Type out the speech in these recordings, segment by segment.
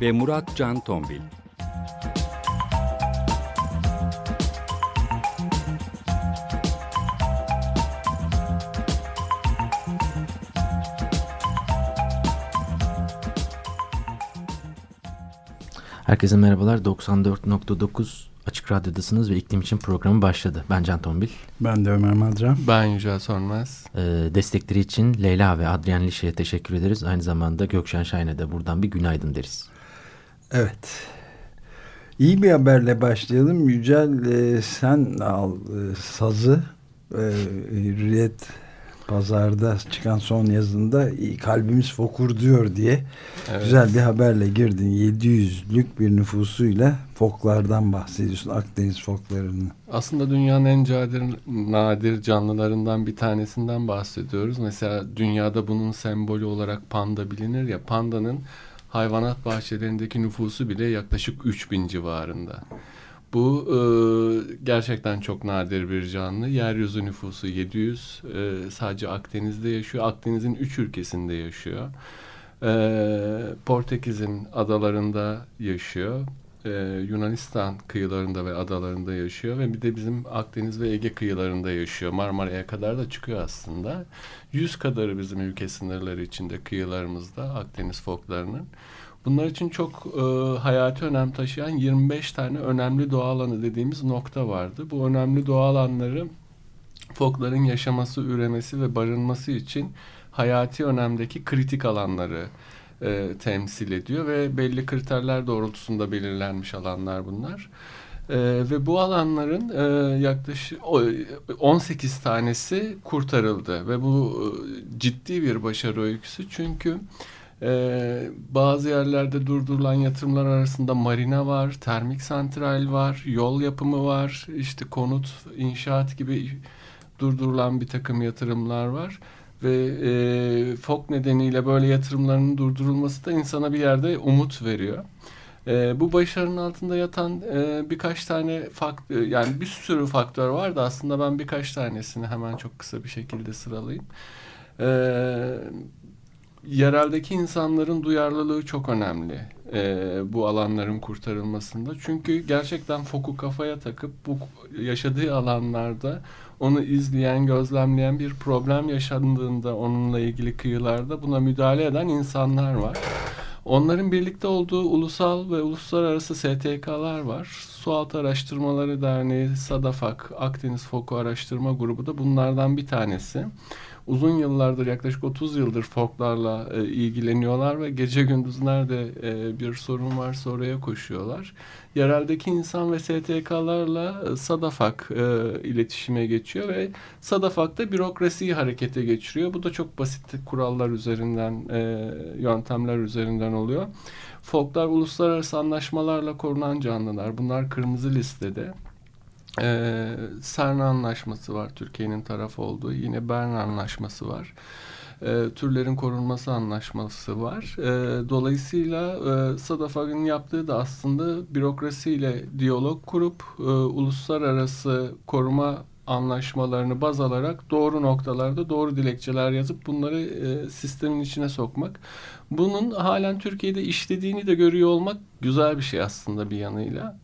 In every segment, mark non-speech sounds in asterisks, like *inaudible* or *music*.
ve Murat Can Tombil. Herkese merhabalar. 94.9 Açık Radyo'dasınız ve iklim için programı başladı. Ben Can Tombil. Ben de Ömer Madra. Ben Yücel Sormaz. Ee, destekleri için Leyla ve Adrian Lişe'ye teşekkür ederiz. Aynı zamanda Gökşen Şahin'e de buradan bir günaydın deriz. Evet. İyi bir haberle başlayalım. Yücel e, sen al e, sazı e, Hürriyet pazarda çıkan son yazında kalbimiz fokur diyor diye evet. güzel bir haberle girdin. 700'lük bir nüfusuyla foklardan bahsediyorsun. Akdeniz foklarının. Aslında dünyanın en cadir, nadir canlılarından bir tanesinden bahsediyoruz. Mesela dünyada bunun sembolü olarak panda bilinir ya. Pandanın hayvanat bahçelerindeki nüfusu bile yaklaşık 3000 civarında. Bu e, gerçekten çok nadir bir canlı. Yeryüzü nüfusu 700. E, sadece Akdeniz'de yaşıyor. Akdeniz'in 3 ülkesinde yaşıyor. E, Portekiz'in adalarında yaşıyor. E, Yunanistan kıyılarında ve adalarında yaşıyor ve bir de bizim Akdeniz ve Ege kıyılarında yaşıyor. Marmara'ya kadar da çıkıyor aslında. 100 kadarı bizim ülke sınırları içinde kıyılarımızda Akdeniz foklarının. Bunlar için çok e, hayati önem taşıyan 25 tane önemli doğa alanı dediğimiz nokta vardı. Bu önemli doğa alanları fokların yaşaması, üremesi ve barınması için hayati önemdeki kritik alanları e, temsil ediyor ve belli kriterler doğrultusunda belirlenmiş alanlar bunlar. E, ve bu alanların e, yaklaşık 18 tanesi kurtarıldı ve bu e, ciddi bir başarı öyküsü çünkü ee, bazı yerlerde durdurulan yatırımlar arasında marina var, termik santral var, yol yapımı var, işte konut, inşaat gibi durdurulan bir takım yatırımlar var. Ve e, FOK nedeniyle böyle yatırımların durdurulması da insana bir yerde umut veriyor. E, bu başarının altında yatan e, birkaç tane faktör, yani bir sürü faktör var da aslında ben birkaç tanesini hemen çok kısa bir şekilde sıralayayım. E, yereldeki insanların duyarlılığı çok önemli e, bu alanların kurtarılmasında. Çünkü gerçekten foku kafaya takıp bu yaşadığı alanlarda onu izleyen, gözlemleyen bir problem yaşandığında onunla ilgili kıyılarda buna müdahale eden insanlar var. Onların birlikte olduğu ulusal ve uluslararası STK'lar var. Sualtı Araştırmaları Derneği, SADAFAK, Akdeniz Foku Araştırma Grubu da bunlardan bir tanesi uzun yıllardır yaklaşık 30 yıldır folklarla e, ilgileniyorlar ve gece gündüz nerede e, bir sorun varsa oraya koşuyorlar. Yereldeki insan ve STK'larla e, Sadafak e, iletişime geçiyor ve Sadafak da bürokrasiyi harekete geçiriyor. Bu da çok basit kurallar üzerinden, e, yöntemler üzerinden oluyor. Folklar uluslararası anlaşmalarla korunan canlılar. Bunlar kırmızı listede. Ee, CERN anlaşması var Türkiye'nin taraf olduğu. Yine Bern anlaşması var. Ee, türlerin korunması anlaşması var. Ee, dolayısıyla e, Sadafag'ın yaptığı da aslında bürokrasiyle diyalog kurup e, uluslararası koruma anlaşmalarını baz alarak doğru noktalarda doğru dilekçeler yazıp bunları e, sistemin içine sokmak. Bunun halen Türkiye'de işlediğini de görüyor olmak güzel bir şey aslında bir yanıyla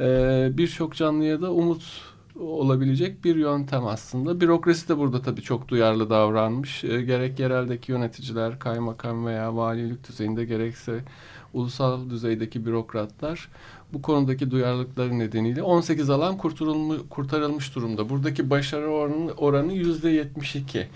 e, birçok canlıya da umut olabilecek bir yöntem aslında. Bürokrasi de burada tabii çok duyarlı davranmış. E, gerek yereldeki yöneticiler, kaymakam veya valilik düzeyinde gerekse ulusal düzeydeki bürokratlar bu konudaki duyarlılıkları nedeniyle 18 alan kurtarılmış durumda. Buradaki başarı oranı, oranı %72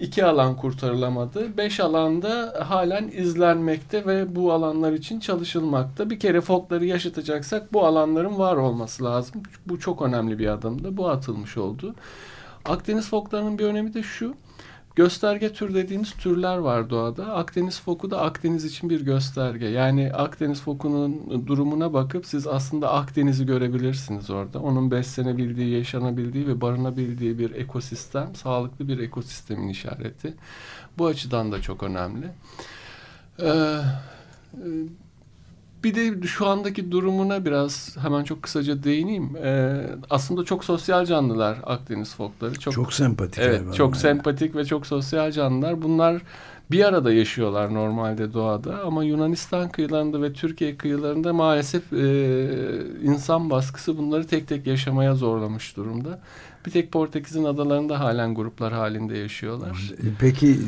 iki alan kurtarılamadı. Beş alanda halen izlenmekte ve bu alanlar için çalışılmakta. Bir kere fokları yaşatacaksak bu alanların var olması lazım. Bu çok önemli bir adımdı. Bu atılmış oldu. Akdeniz foklarının bir önemi de şu. Gösterge tür dediğimiz türler var doğada. Akdeniz foku da Akdeniz için bir gösterge. Yani Akdeniz fokunun durumuna bakıp siz aslında Akdeniz'i görebilirsiniz orada. Onun beslenebildiği, yaşanabildiği ve barınabildiği bir ekosistem, sağlıklı bir ekosistemin işareti. Bu açıdan da çok önemli. Ee, bir de şu andaki durumuna biraz hemen çok kısaca değineyim. Ee, aslında çok sosyal canlılar Akdeniz fokları. Çok, çok sempatik. Evet, çok yani. sempatik ve çok sosyal canlılar. Bunlar bir arada yaşıyorlar normalde doğada ama Yunanistan kıyılarında ve Türkiye kıyılarında maalesef e, insan baskısı bunları tek tek yaşamaya zorlamış durumda. Bir tek Portekiz'in adalarında halen gruplar halinde yaşıyorlar. Peki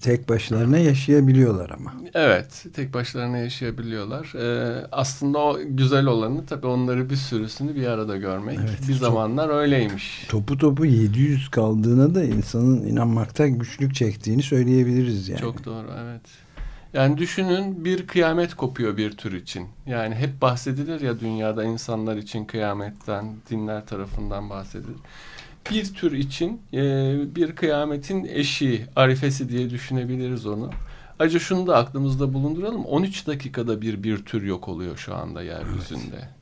tek başlarına yaşayabiliyorlar ama. Evet, tek başlarına yaşayabiliyorlar. Ee, aslında o güzel olanı tabii onları bir sürüsünü bir arada görmek. Evet, bir zamanlar öyleymiş. Topu topu 700 kaldığına da insanın inanmakta güçlük çektiğini söyleyebiliriz yani. Çok doğru, evet. Yani düşünün bir kıyamet kopuyor bir tür için. Yani hep bahsedilir ya dünyada insanlar için kıyametten, dinler tarafından bahsedilir. Bir tür için e, bir kıyametin eşiği, arifesi diye düşünebiliriz onu. Ayrıca şunu da aklımızda bulunduralım. 13 dakikada bir bir tür yok oluyor şu anda yeryüzünde. Evet.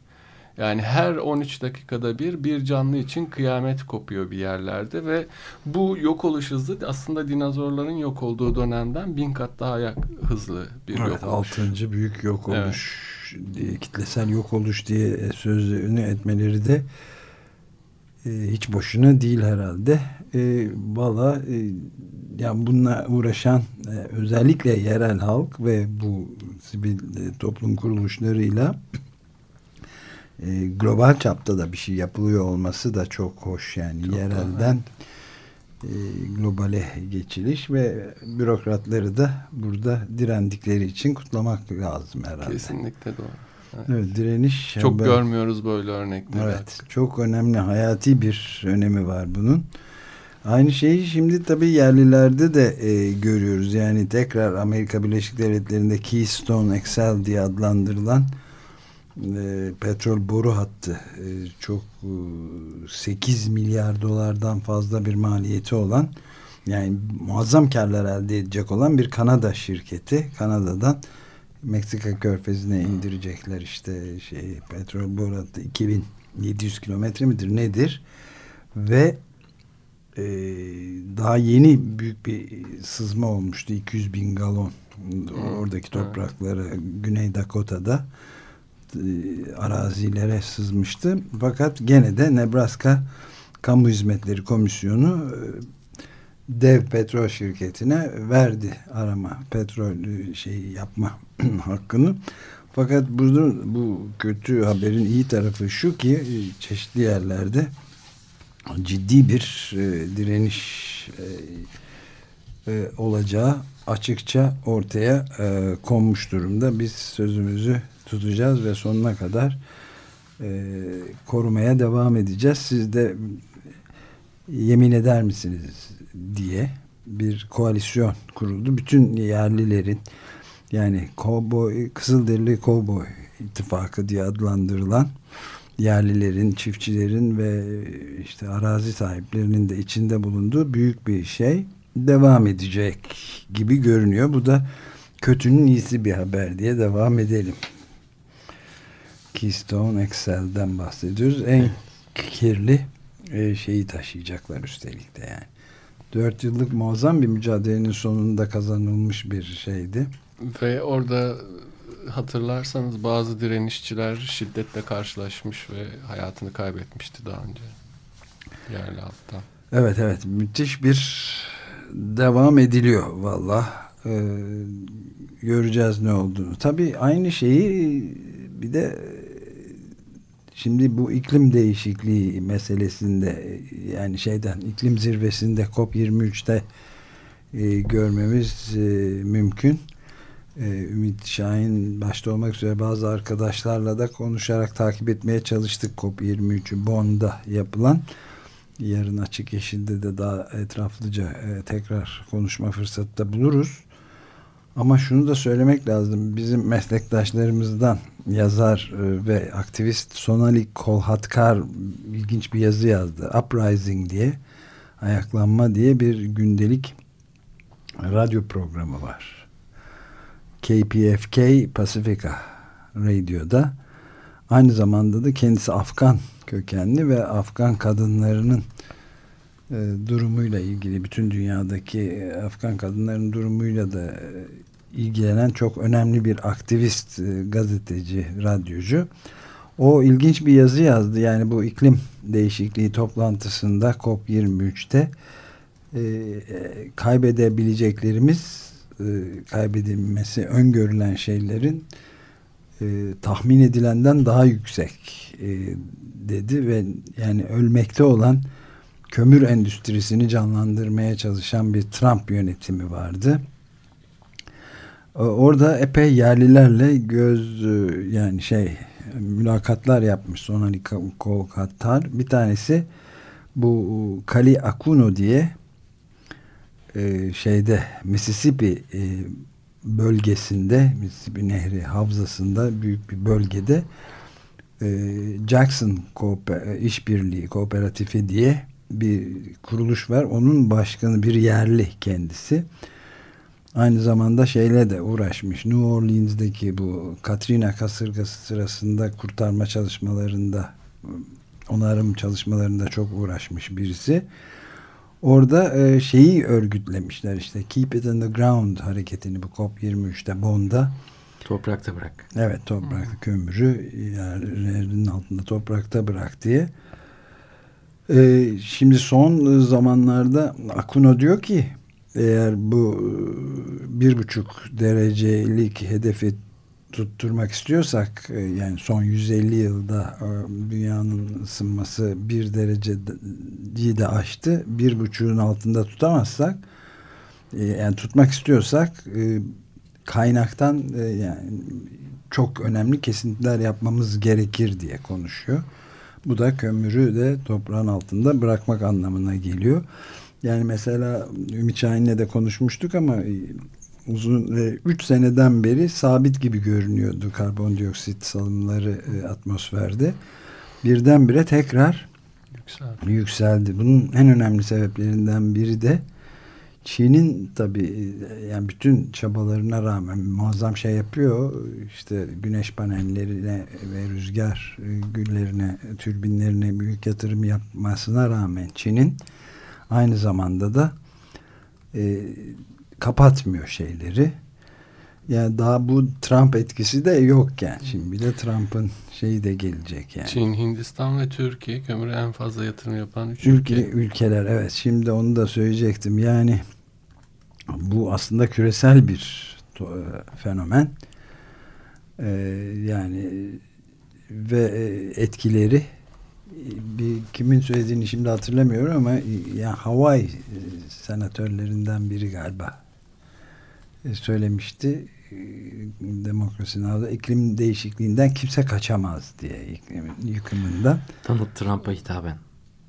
Yani her 13 dakikada bir bir canlı için kıyamet kopuyor bir yerlerde ve bu yok oluş hızı aslında dinozorların yok olduğu dönemden bin kat daha yak, hızlı bir evet, yok oluş. Altıncı büyük yok oluş, evet. kitlesel yok oluş diye sözünü etmeleri de e, hiç boşuna değil herhalde. E, Valla e, yani bununla uğraşan e, özellikle yerel halk ve bu sivil e, toplum kuruluşlarıyla e, global çapta da bir şey yapılıyor olması da çok hoş yani çok yerelden e, globale geçiliş ve bürokratları da burada direndikleri için kutlamak lazım herhalde. Kesinlikle doğru. Evet, evet direniş. Çok böyle, görmüyoruz böyle örnekleri. Evet artık. çok önemli hayati bir önemi var bunun. Aynı şeyi şimdi tabii yerlilerde de e, görüyoruz. Yani tekrar Amerika Birleşik Devletleri'nde Keystone XL diye adlandırılan e, petrol boru hattı. E, çok e, 8 milyar dolardan fazla bir maliyeti olan yani muazzam karlar elde edecek olan bir Kanada şirketi. Kanada'dan Meksika körfezine indirecekler işte şey petrol boru hattı. 2700 kilometre midir nedir? Ve e, daha yeni büyük bir sızma olmuştu. 200 bin galon. Oradaki toprakları Güney Dakota'da arazilere sızmıştı. Fakat gene de Nebraska Kamu Hizmetleri Komisyonu e, dev petrol şirketine verdi arama petrol e, şeyi yapma *clears throat* hakkını. Fakat burada bu kötü haberin iyi tarafı şu ki çeşitli yerlerde ciddi bir e, direniş e, e, olacağı açıkça ortaya e, konmuş durumda. Biz sözümüzü tutacağız ve sonuna kadar e, korumaya devam edeceğiz. Siz de yemin eder misiniz diye bir koalisyon kuruldu. Bütün yerlilerin yani Cowboy, Kızılderili Cowboy ittifakı diye adlandırılan yerlilerin, çiftçilerin ve işte arazi sahiplerinin de içinde bulunduğu büyük bir şey devam edecek gibi görünüyor. Bu da kötünün iyisi bir haber diye devam edelim. Keystone XL'den bahsediyoruz. En kirli e, şeyi taşıyacaklar üstelik de yani. Dört yıllık muazzam bir mücadelenin sonunda kazanılmış bir şeydi. Ve orada hatırlarsanız bazı direnişçiler şiddetle karşılaşmış ve hayatını kaybetmişti daha önce. Yerli halktan. Evet evet müthiş bir devam ediliyor valla. Ee, göreceğiz ne olduğunu. Tabii aynı şeyi bir de Şimdi bu iklim değişikliği meselesinde yani şeyden iklim zirvesinde COP23'te e, görmemiz e, mümkün. E, Ümit Şahin başta olmak üzere bazı arkadaşlarla da konuşarak takip etmeye çalıştık COP23'ü Bonn'da yapılan. Yarın açık yeşilde de daha etraflıca e, tekrar konuşma fırsatı da buluruz. Ama şunu da söylemek lazım. Bizim meslektaşlarımızdan yazar e, ve aktivist Sonali Kolhatkar ilginç bir yazı yazdı. Uprising diye. Ayaklanma diye bir gündelik radyo programı var. KPFK Pacifica Radyo'da aynı zamanda da kendisi Afgan kökenli ve Afgan kadınlarının e, durumuyla ilgili bütün dünyadaki e, Afgan kadınların durumuyla da e, ilgilenen çok önemli bir aktivist, gazeteci, radyocu. O ilginç bir yazı yazdı. Yani bu iklim değişikliği toplantısında COP23'te e, kaybedebileceklerimiz kaybedilmesi öngörülen şeylerin tahmin edilenden daha yüksek dedi ve yani ölmekte olan kömür endüstrisini canlandırmaya çalışan bir Trump yönetimi vardı. Orada epey yerlilerle göz e, yani şey mülakatlar yapmış Sonali Katar. Bir tanesi bu Kali Akuno diye e, şeyde Mississippi e, bölgesinde Mississippi Nehri havzasında büyük bir bölgede Jackson İşbirliği Kooperatifi diye bir kuruluş var. Onun başkanı bir yerli kendisi. Aynı zamanda şeyle de uğraşmış. New Orleans'deki bu Katrina kasırgası sırasında kurtarma çalışmalarında onarım çalışmalarında çok uğraşmış birisi. Orada e, şeyi örgütlemişler işte Keep It in the Ground hareketini bu COP23'te Bond'a. Toprakta bırak. Evet toprakta hmm. kömürü yerlerin altında toprakta bırak diye. E, şimdi son zamanlarda Akuno diyor ki eğer bu e, bir buçuk derecelik hedefi tutturmak istiyorsak e, yani son 150 yılda e, dünyanın ısınması bir dereceyi de aştı. Bir buçuğun altında tutamazsak yani tutmak istiyorsak kaynaktan yani çok önemli kesintiler yapmamız gerekir diye konuşuyor. Bu da kömürü de toprağın altında bırakmak anlamına geliyor. Yani mesela Ümit Şahin'le de konuşmuştuk ama e, uzun 3 e, seneden beri sabit gibi görünüyordu karbondioksit salımları e, atmosferde. Birdenbire tekrar yükseldi. yükseldi. Bunun en önemli sebeplerinden biri de Çin'in tabi yani bütün çabalarına rağmen muazzam şey yapıyor. İşte güneş panellerine ve rüzgar güllerine, türbinlerine büyük yatırım yapmasına rağmen Çin'in aynı zamanda da e, kapatmıyor şeyleri. Yani daha bu Trump etkisi de yokken şimdi bir de Trump'ın şeyi de gelecek yani. Çin, Hindistan ve Türkiye kömüre en fazla yatırım yapan üç ülke. ülke. Ülkeler evet şimdi onu da söyleyecektim. Yani bu aslında küresel bir e, fenomen. Ee, yani ve e, etkileri bir kimin söylediğini şimdi hatırlamıyorum ama ya Hawaii e, senatörlerinden biri galiba e, söylemişti e, demokrasi navda iklim değişikliğinden kimse kaçamaz diye iklim yıkımından. Donald Trump'a hitaben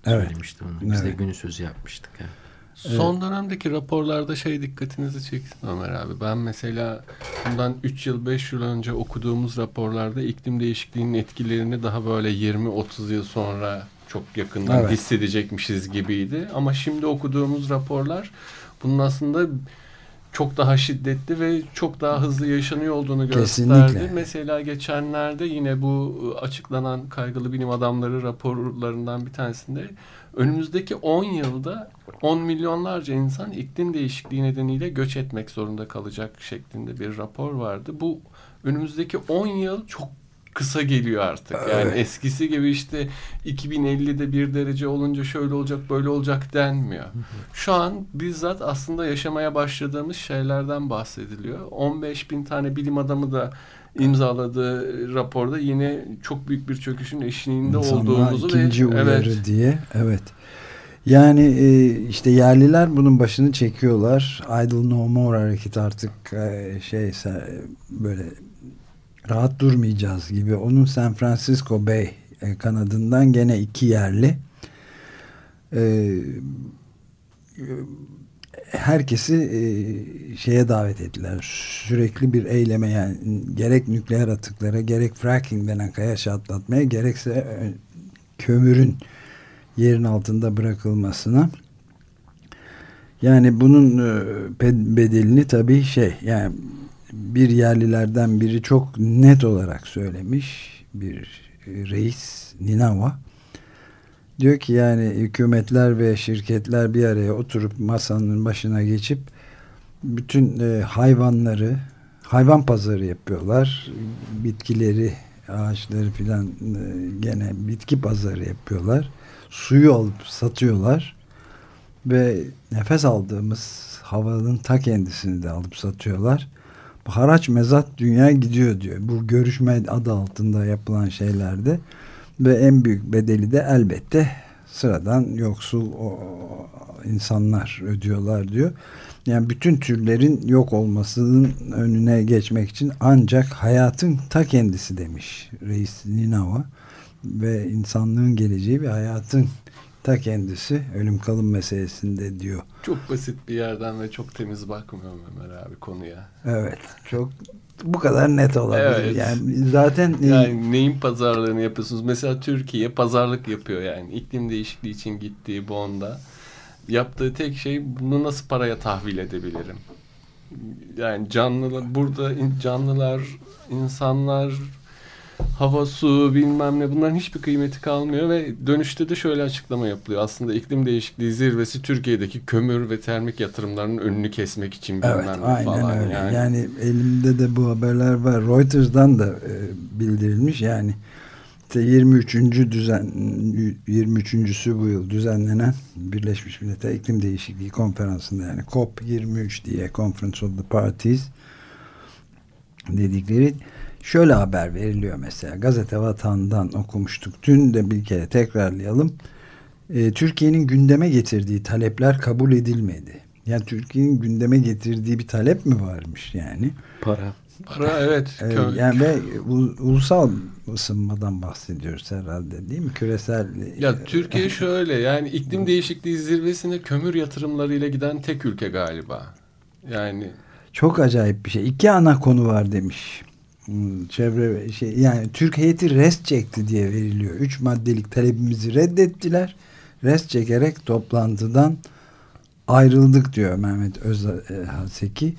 evet. söylemişti onu. Biz evet. de günü sözü yapmıştık. Evet. Son dönemdeki raporlarda şey dikkatinizi çekti Ömer abi. Ben mesela bundan 3 yıl 5 yıl önce okuduğumuz raporlarda iklim değişikliğinin etkilerini daha böyle 20-30 yıl sonra çok yakından evet. hissedecekmişiz gibiydi. Ama şimdi okuduğumuz raporlar bunun aslında çok daha şiddetli ve çok daha hızlı yaşanıyor olduğunu gösterdi. Kesinlikle. Mesela geçenlerde yine bu açıklanan kaygılı bilim adamları raporlarından bir tanesinde önümüzdeki 10 yılda 10 milyonlarca insan iklim değişikliği nedeniyle göç etmek zorunda kalacak şeklinde bir rapor vardı. Bu önümüzdeki 10 yıl çok kısa geliyor artık. Yani evet. eskisi gibi işte 2050'de bir derece olunca şöyle olacak böyle olacak denmiyor. Şu an bizzat aslında yaşamaya başladığımız şeylerden bahsediliyor. 15 bin tane bilim adamı da imzaladığı raporda yine çok büyük bir çöküşün eşiğinde İnsanlar olduğumuzu ikinci ve, uyarı evet, diye evet yani e, işte yerliler bunun başını çekiyorlar. Idle No More hareketi artık e, şey böyle rahat durmayacağız gibi. Onun San Francisco Bay e, kanadından gene iki yerli herkesi şeye davet ettiler. Sürekli bir eyleme yani gerek nükleer atıklara gerek fracking denen kaya atlatmaya gerekse kömürün yerin altında bırakılmasına Yani bunun e, bedelini tabii şey yani bir yerlilerden biri çok net olarak söylemiş bir reis Ninava diyor ki yani hükümetler ve şirketler bir araya oturup masanın başına geçip bütün e, hayvanları hayvan pazarı yapıyorlar bitkileri ağaçları filan e, gene bitki pazarı yapıyorlar suyu alıp satıyorlar ve nefes aldığımız havanın ta kendisini de alıp satıyorlar. Bu haraç mezat dünya gidiyor diyor. Bu görüşme adı altında yapılan şeylerde ve en büyük bedeli de elbette sıradan yoksul o, insanlar ödüyorlar diyor. Yani bütün türlerin yok olmasının önüne geçmek için ancak hayatın ta kendisi demiş Reis Ninava ve insanlığın geleceği ve hayatın ta kendisi ölüm kalım meselesinde diyor. Çok basit bir yerden ve çok temiz bakmıyor Ömer abi konuya. Evet. Çok bu kadar net olabilir. Evet. Yani zaten yani neyin pazarlığını yapıyorsunuz? Mesela Türkiye pazarlık yapıyor yani iklim değişikliği için gittiği Bond'a yaptığı tek şey bunu nasıl paraya tahvil edebilirim? Yani canlılar burada canlılar, insanlar hava, su bilmem ne bunların hiçbir kıymeti kalmıyor ve dönüşte de şöyle açıklama yapılıyor. Aslında iklim değişikliği zirvesi Türkiye'deki kömür ve termik yatırımlarının önünü kesmek için bilmem evet, ne aynen falan. Öyle. Yani. yani elimde de bu haberler var. Reuters'dan da e, bildirilmiş yani işte 23. düzen 23.sü bu yıl düzenlenen Birleşmiş Milletler İklim Değişikliği Konferansı'nda yani COP 23 diye Conference of the Parties dedikleri Şöyle haber veriliyor mesela gazete vatandan okumuştuk. Dün de bir kere tekrarlayalım. E, Türkiye'nin gündeme getirdiği talepler kabul edilmedi. Yani Türkiye'nin gündeme getirdiği bir talep mi varmış yani? Para. Para evet. Ee, yani ve ulusal ısınmadan bahsediyoruz herhalde değil mi? Küresel. Ya Türkiye *laughs* şöyle yani iklim değişikliği zirvesine kömür yatırımlarıyla giden tek ülke galiba. Yani çok acayip bir şey. İki ana konu var demiş. Çevre şey yani Türk heyeti rest çekti diye veriliyor. Üç maddelik talebimizi reddettiler. Rest çekerek toplantıdan ayrıldık diyor Mehmet Özhaseki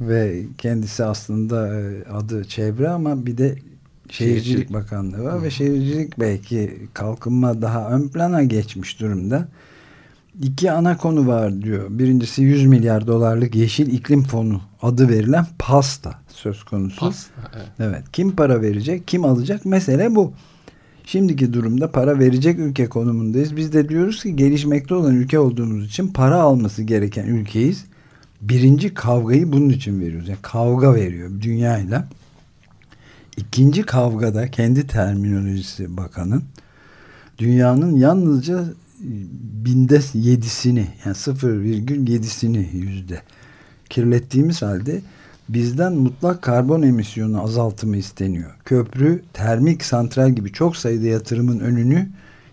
ve kendisi aslında e, adı çevre ama bir de Şehircilik Bakanlığı var Hı. ve şehircilik belki kalkınma daha ön plana geçmiş durumda. İki ana konu var diyor. Birincisi 100 milyar dolarlık Yeşil iklim Fonu adı verilen pasta söz konusu. Pasta, evet. evet. Kim para verecek, kim alacak? Mesele bu. Şimdiki durumda para verecek ülke konumundayız. Biz de diyoruz ki gelişmekte olan ülke olduğumuz için para alması gereken ülkeyiz. Birinci kavgayı bunun için veriyoruz. Yani kavga veriyor dünyayla. İkinci kavgada kendi terminolojisi bakanın dünyanın yalnızca binde yedisini yani 0,7'sini yüzde kirlettiğimiz halde bizden mutlak karbon emisyonu azaltımı isteniyor. Köprü, termik santral gibi çok sayıda yatırımın önünü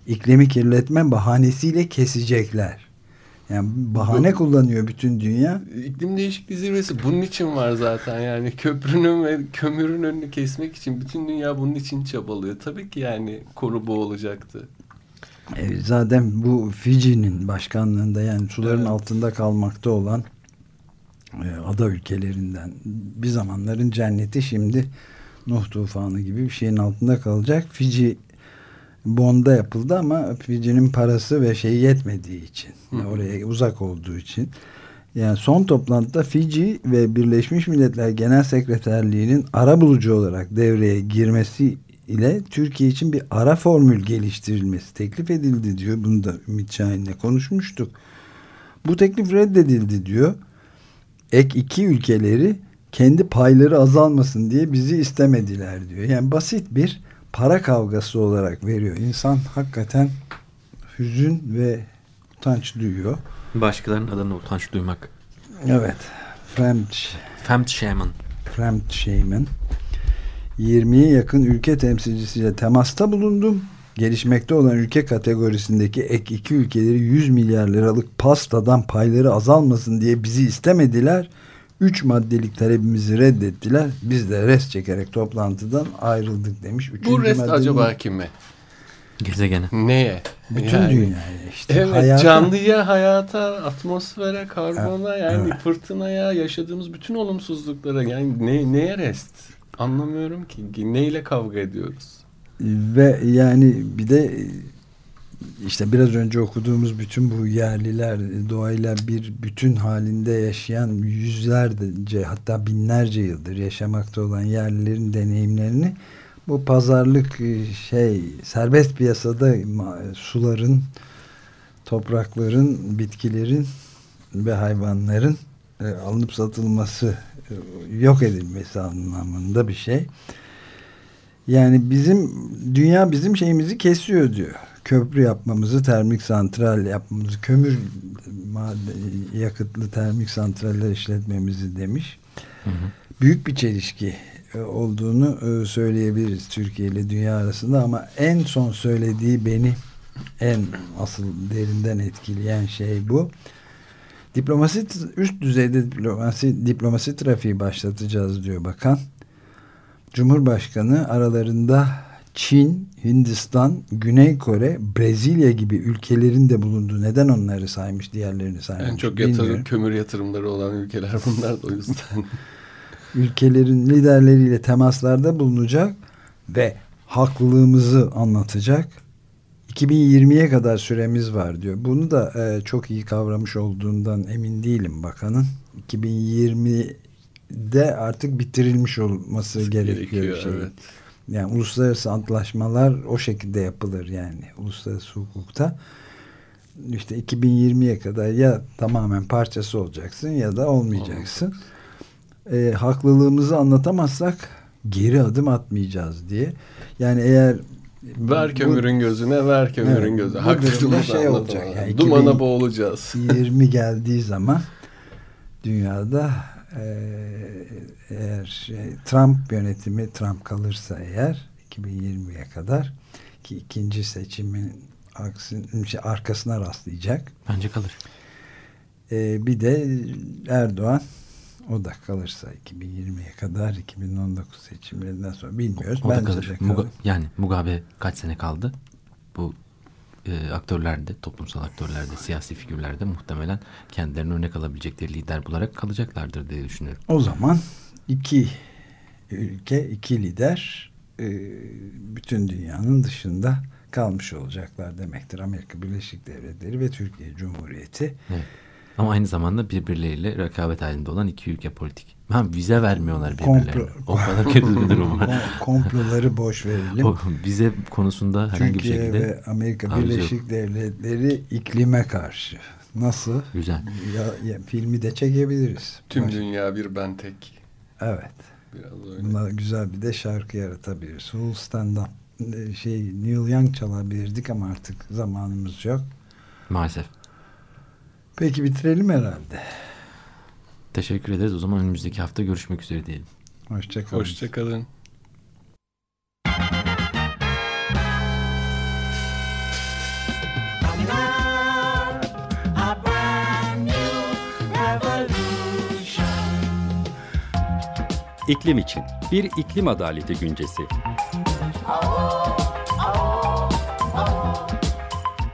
iklimi kirletme bahanesiyle kesecekler. Yani bahane Bu, kullanıyor bütün dünya. İklim değişikliği zirvesi bunun için var zaten yani köprünün ve kömürün önünü kesmek için bütün dünya bunun için çabalıyor. Tabii ki yani konu bu olacaktı. E, zaten bu Fiji'nin başkanlığında yani suların evet. altında kalmakta olan e, ada ülkelerinden bir zamanların cenneti şimdi Nuh tufanı gibi bir şeyin altında kalacak. Fiji Bond'a yapıldı ama Fiji'nin parası ve şey yetmediği için yani oraya uzak olduğu için yani son toplantıda Fiji ve Birleşmiş Milletler Genel Sekreterliği'nin ara bulucu olarak devreye girmesi ile Türkiye için bir ara formül geliştirilmesi teklif edildi diyor. Bunu da Ümit Şahin'le konuşmuştuk. Bu teklif reddedildi diyor. Ek iki ülkeleri kendi payları azalmasın diye bizi istemediler diyor. Yani basit bir para kavgası olarak veriyor. İnsan hakikaten hüzün ve utanç duyuyor. Başkalarının adına utanç duymak. Evet. Fremd Fremdschämen. Fremdschämen. 20'ye yakın ülke temsilcisiyle temasta bulundum. Gelişmekte olan ülke kategorisindeki ek iki ülkeleri 100 milyar liralık pastadan payları azalmasın diye bizi istemediler. 3 maddelik talebimizi reddettiler. Biz de rest çekerek toplantıdan ayrıldık demiş. Üçüncü Bu rest acaba kime? Gezegene. Neye? Bütün Yani, dünyaya işte. Evet hayata- canlıya, hayata, atmosfere, karbona yani evet. fırtınaya, yaşadığımız bütün olumsuzluklara yani ne, neye rest? Anlamıyorum ki. Neyle kavga ediyoruz? Ve yani bir de işte biraz önce okuduğumuz bütün bu yerliler doğayla bir bütün halinde yaşayan yüzlerce hatta binlerce yıldır yaşamakta olan yerlilerin deneyimlerini bu pazarlık şey serbest piyasada suların toprakların bitkilerin ve hayvanların e, alınıp satılması e, yok edilmesi anlamında bir şey. Yani bizim dünya bizim şeyimizi kesiyor diyor. Köprü yapmamızı, termik santral yapmamızı, kömür yakıtlı termik santraller işletmemizi demiş. Büyük bir çelişki e, olduğunu söyleyebiliriz Türkiye ile dünya arasında ama en son söylediği beni en asıl derinden etkileyen şey bu. Diplomasi üst düzeyde diplomasi diplomasi trafiği başlatacağız diyor bakan. Cumhurbaşkanı aralarında Çin, Hindistan, Güney Kore, Brezilya gibi ülkelerin de bulunduğu neden onları saymış diğerlerini saymış En çok bilmiyorum. yatırım, kömür yatırımları olan ülkeler bunlar da o yüzden. *laughs* ülkelerin liderleriyle temaslarda bulunacak ve haklılığımızı anlatacak. 2020'ye kadar süremiz var diyor. Bunu da e, çok iyi kavramış olduğundan emin değilim bakanın. 2020'de artık bitirilmiş olması gerekiyor. Gerekiyor, şey. evet. Yani uluslararası antlaşmalar o şekilde yapılır yani uluslararası hukukta. İşte 2020'ye kadar ya tamamen parçası olacaksın ya da olmayacaksın. E, haklılığımızı anlatamazsak geri adım atmayacağız diye. Yani eğer Ver bu- kömürün gözüne, ver kömürün Evet, gözüne. bu durumda şey olacak yani, Dumana 2000 boğulacağız. *laughs* 20 geldiği zaman dünyada e, eğer şey, Trump yönetimi Trump kalırsa eğer 2020'ye kadar ki ikinci seçimin şey, arkasına rastlayacak. Bence kalır. E, bir de Erdoğan o da kalırsa 2020'ye kadar 2019 seçimlerinden sonra bilmiyoruz. O da Bence kalır. de kalır. yani Mugabe kaç sene kaldı? Bu e, aktörlerde, toplumsal aktörlerde, siyasi figürlerde muhtemelen kendilerine örnek alabilecekleri lider bularak kalacaklardır diye düşünüyorum. O zaman iki ülke, iki lider e, bütün dünyanın dışında kalmış olacaklar demektir. Amerika Birleşik Devletleri ve Türkiye Cumhuriyeti. Evet. Ama aynı zamanda birbirleriyle rekabet halinde olan iki ülke politik. Ha, vize vermiyorlar birbirlerine. Komplo, o kadar kötü bir *laughs* durum var. Kom- komploları boş verelim. O vize konusunda herhangi bir Türkiye şekilde ve Amerika taviz yok. Birleşik Devletleri iklime karşı. Nasıl? güzel. Ya, ya, filmi de çekebiliriz. Tüm Baş- dünya bir ben tek. Evet. Biraz öyle. Buna güzel bir de şarkı yaratabiliriz. Who'll stand up? E, Şey, Neil Young çalabilirdik ama artık zamanımız yok. Maalesef. Peki bitirelim herhalde. Teşekkür ederiz. O zaman önümüzdeki hafta görüşmek üzere diyelim. Hoşçakalın. Hoşçakalın. İklim için bir iklim adaleti güncesi.